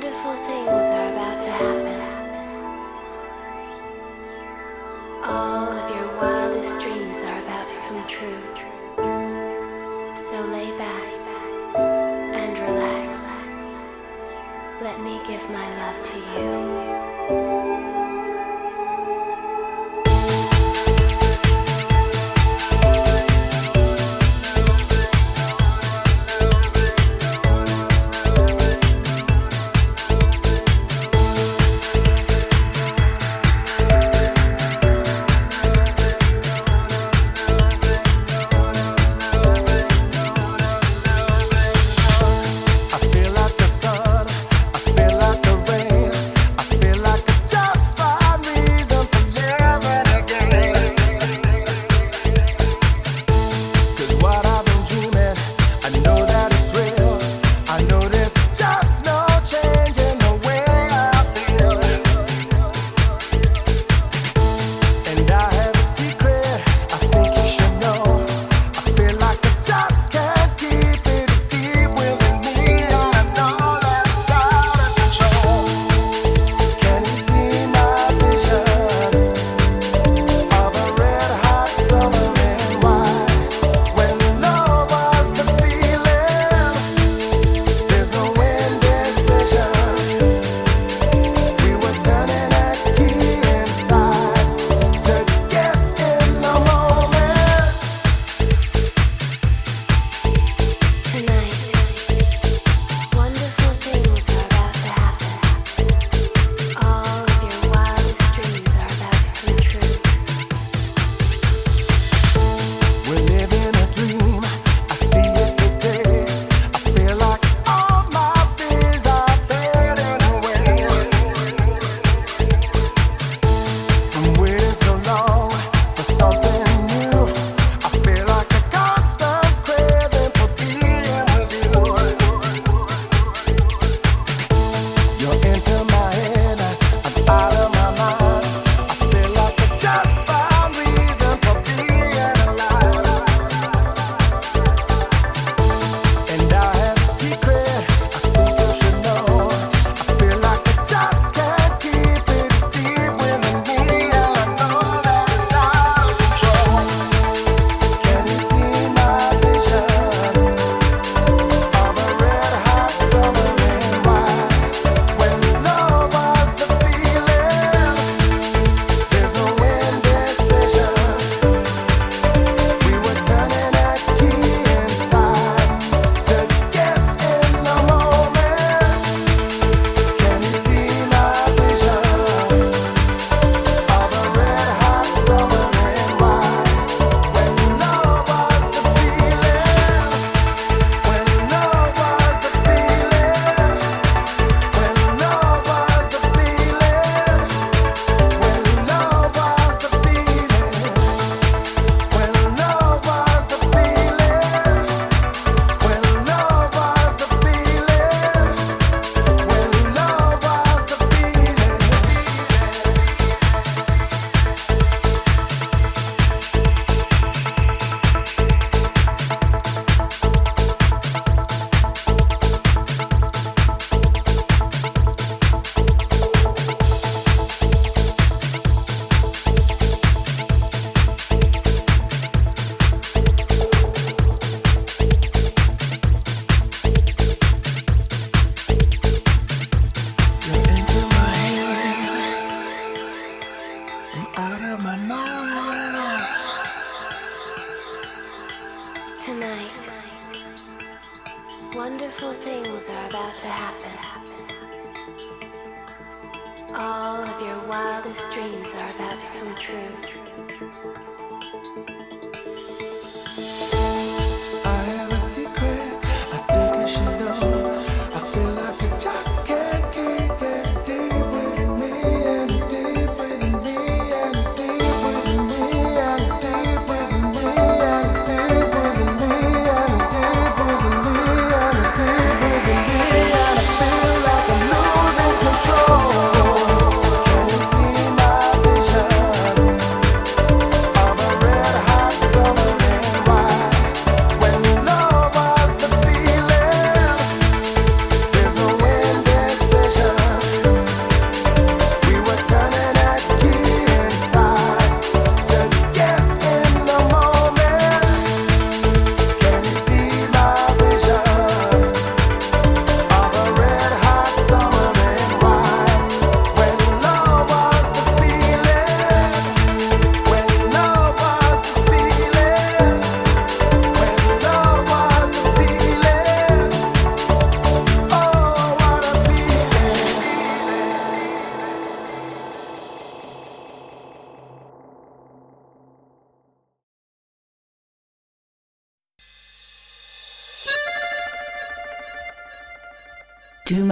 wonderful things are about to happen.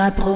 approche.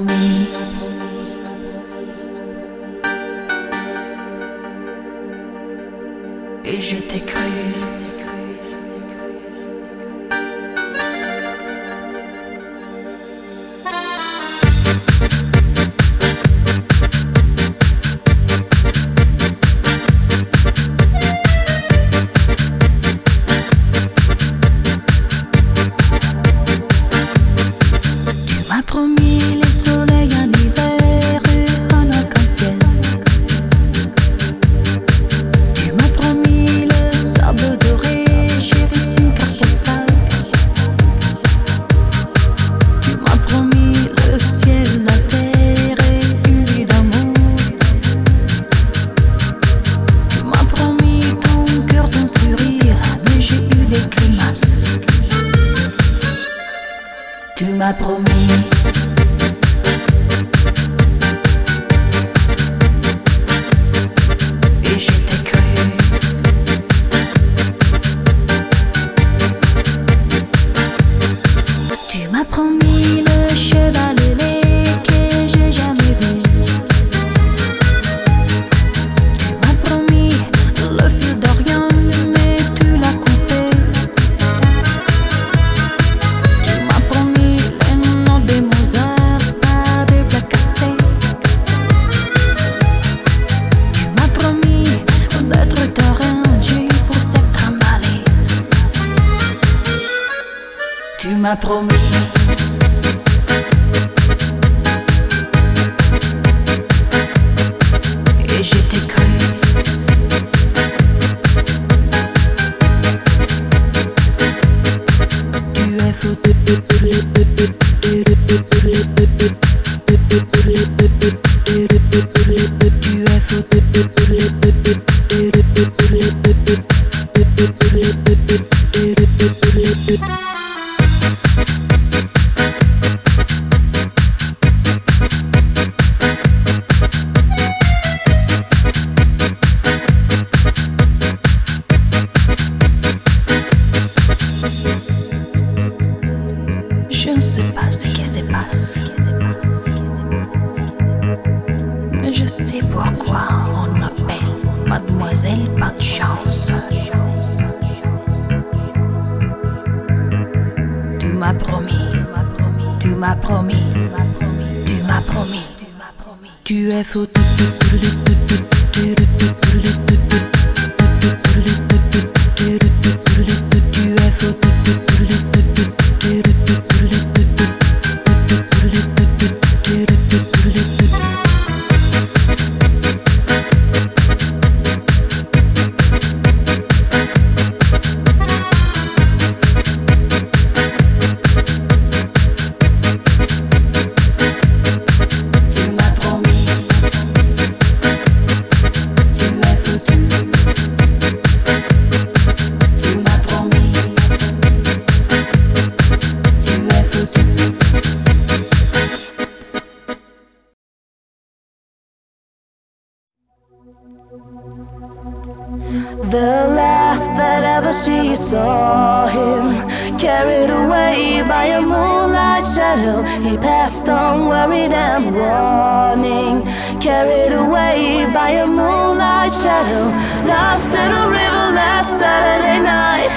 Whenever she saw him. Carried away by a moonlight shadow, he passed on, worried and warning. Carried away by a moonlight shadow, lost in a river last Saturday night.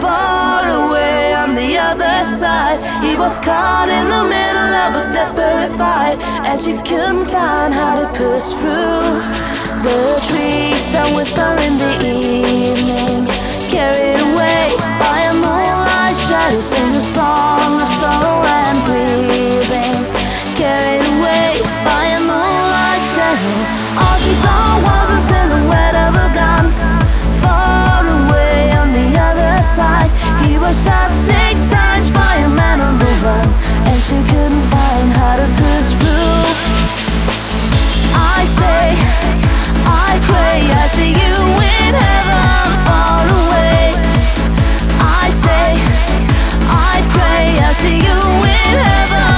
Far away on the other side, he was caught in the middle of a desperate fight, and she couldn't find how to push through. The trees that whisper in the evening, carried away by a moonlight shadow, sing a song of sorrow and grieving. Carried away by a moonlight shadow, all she saw was a silhouette of a gun. Far away on the other side, he was shot six times by a man on the run, and she couldn't find how to push through. I stay, I pray, I see you in heaven far away. I stay, I pray, I see you in heaven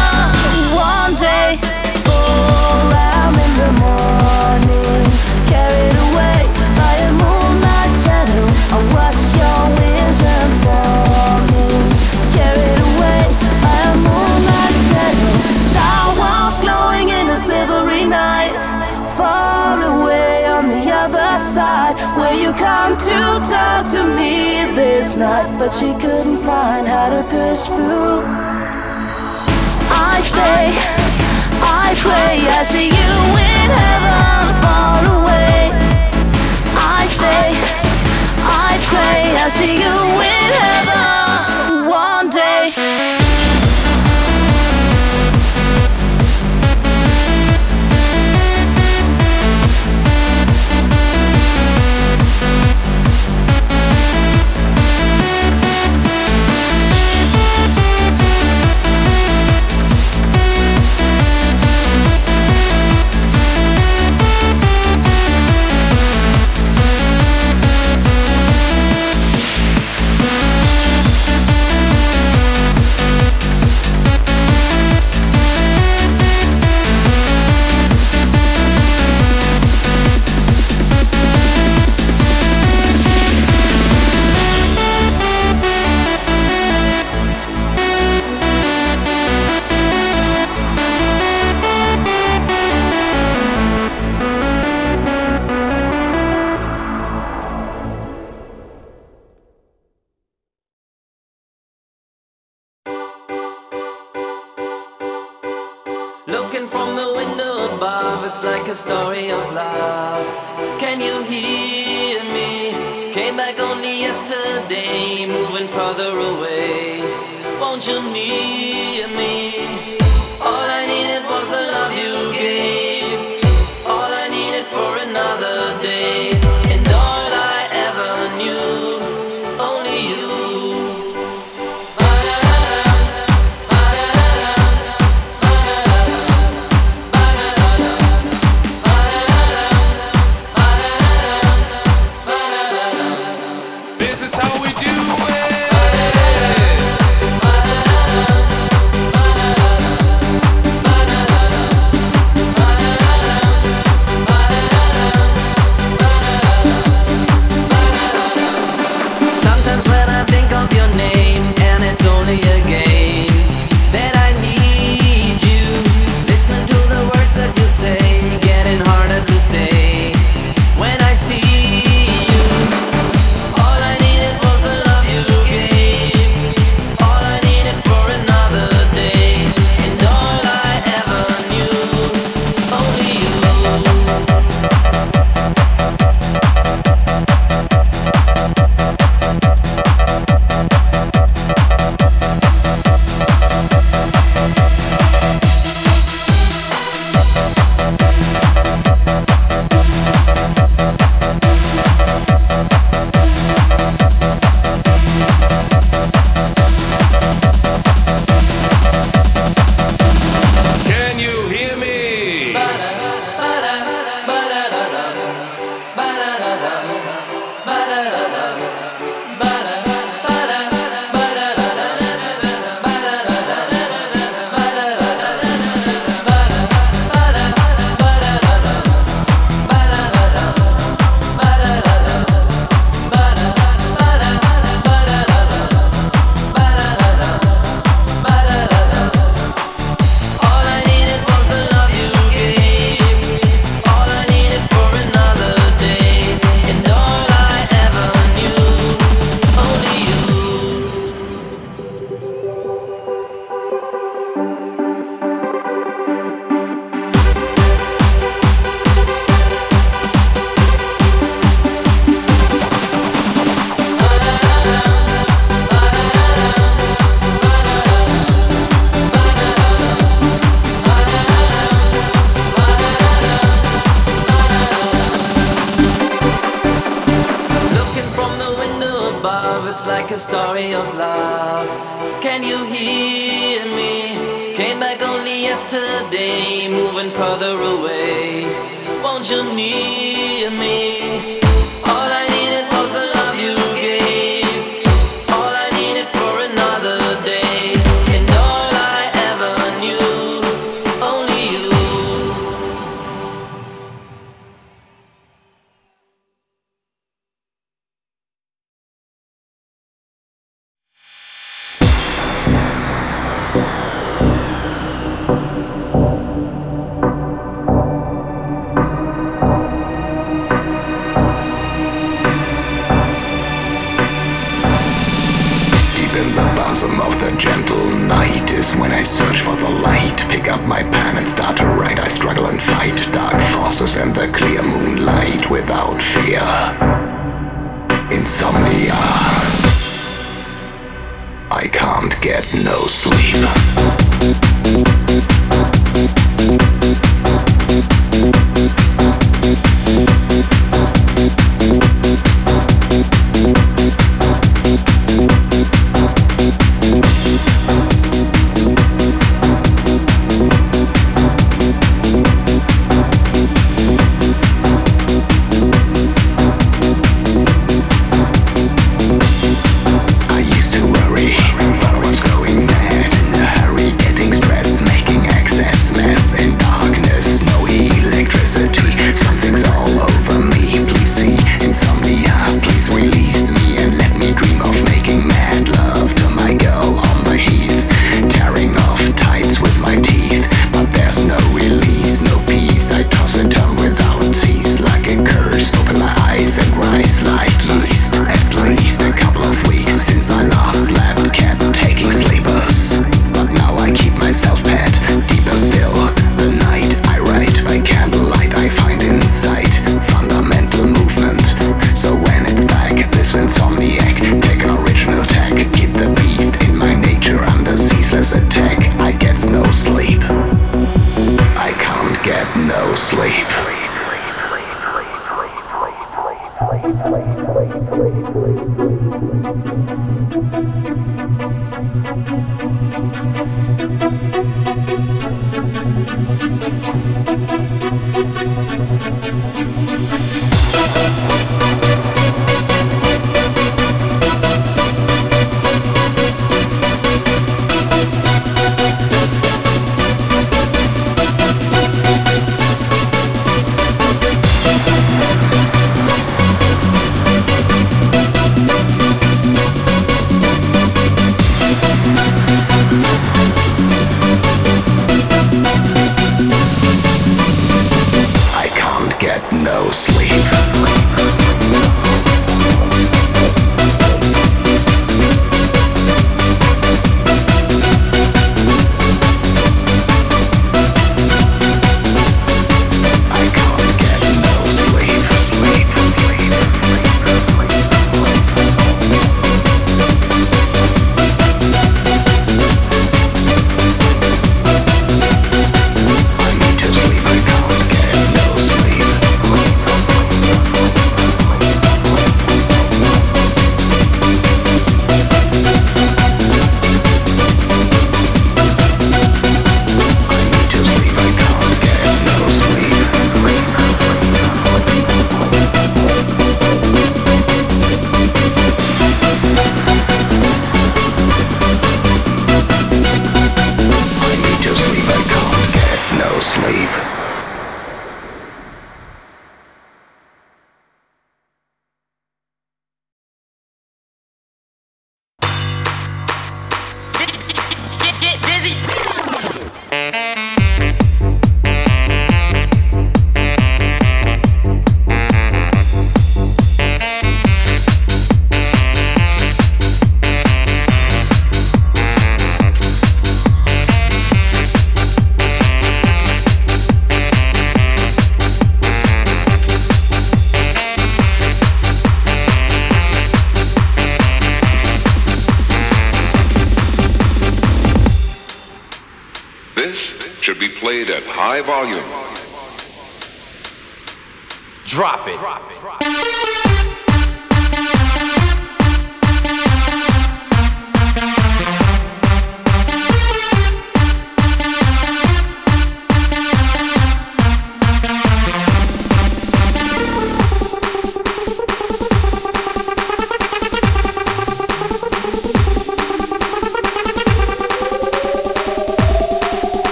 night? But she couldn't find how to push through. I stay, I pray, I see you in heaven far away. I stay, I pray, I see you in heaven one day.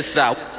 This out.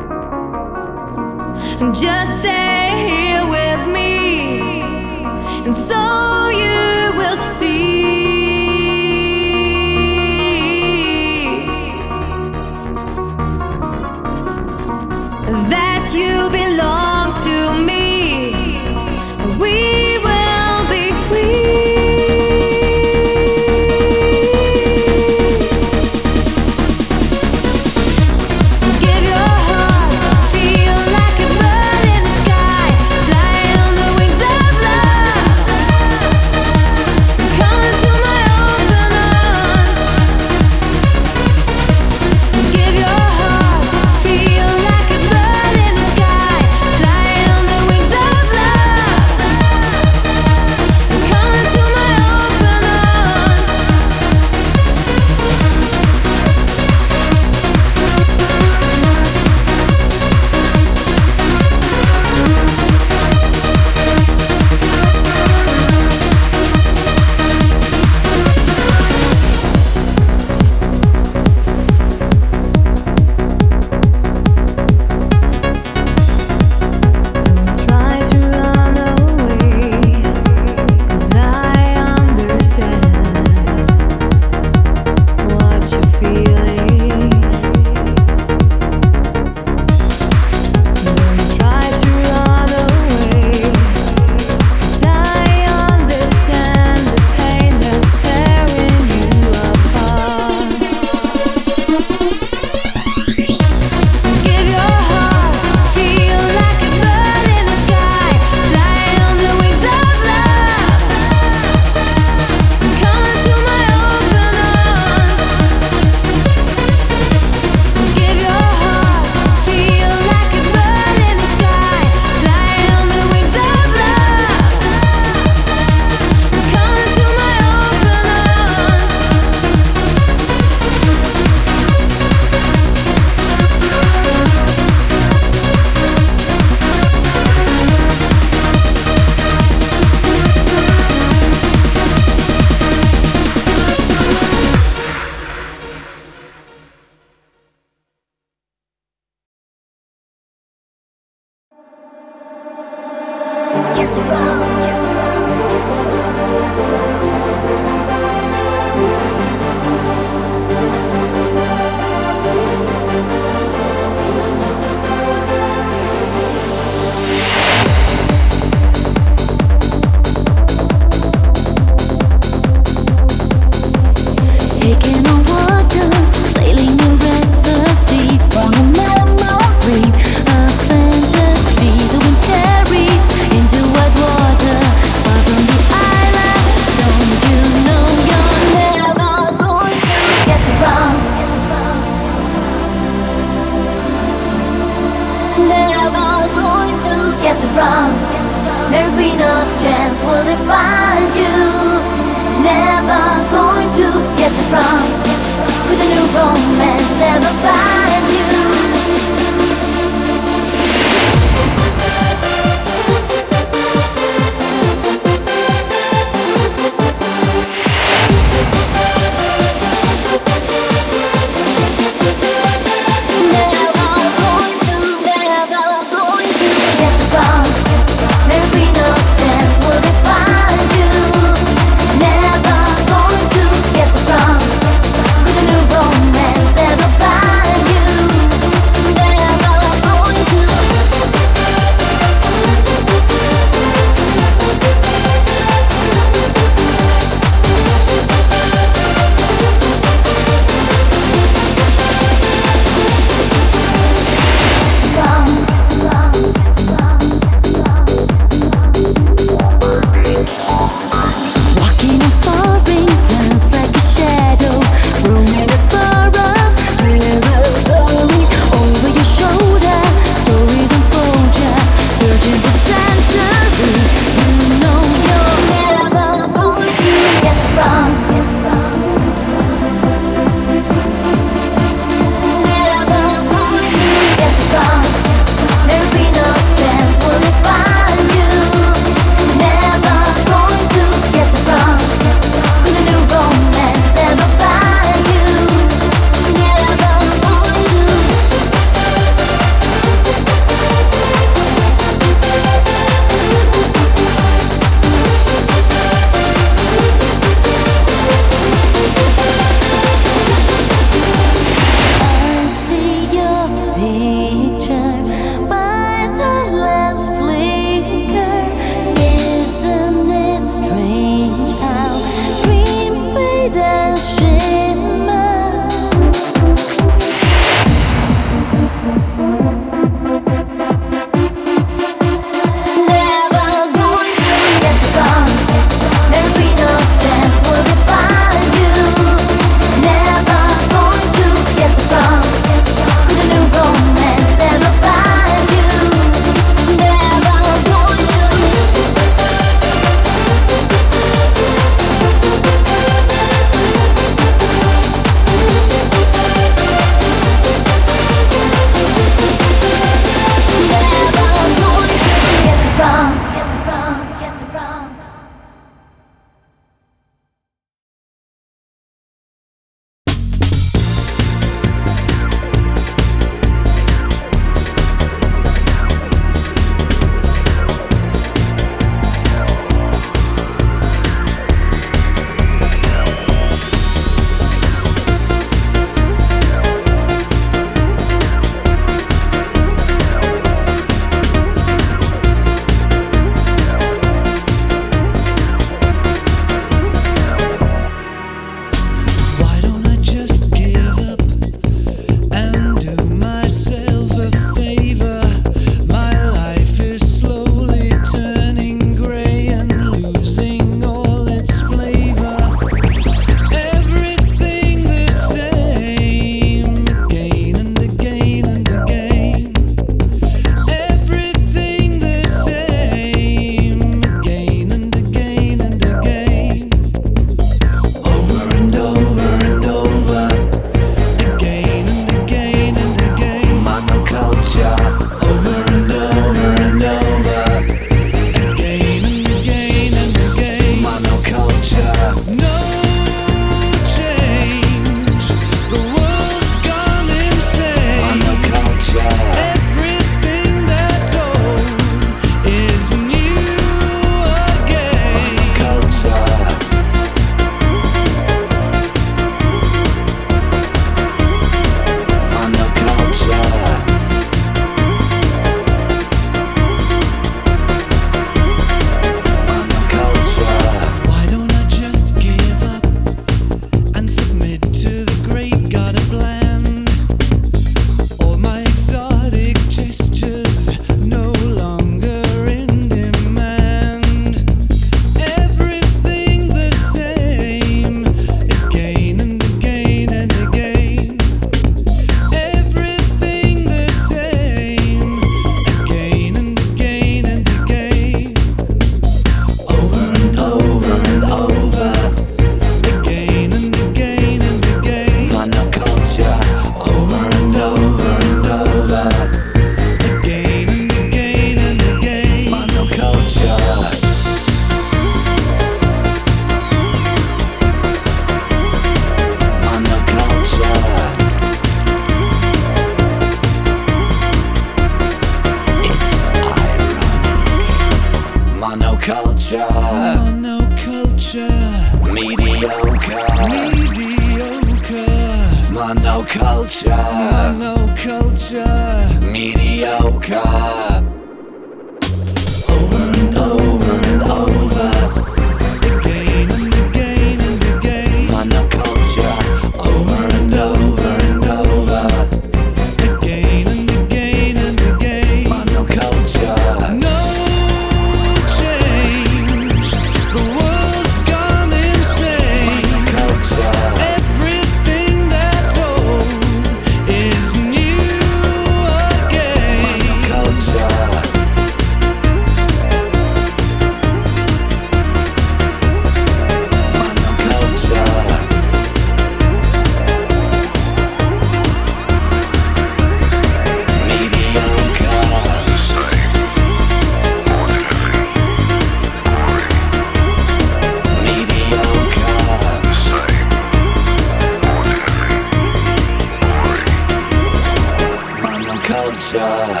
Monoculture.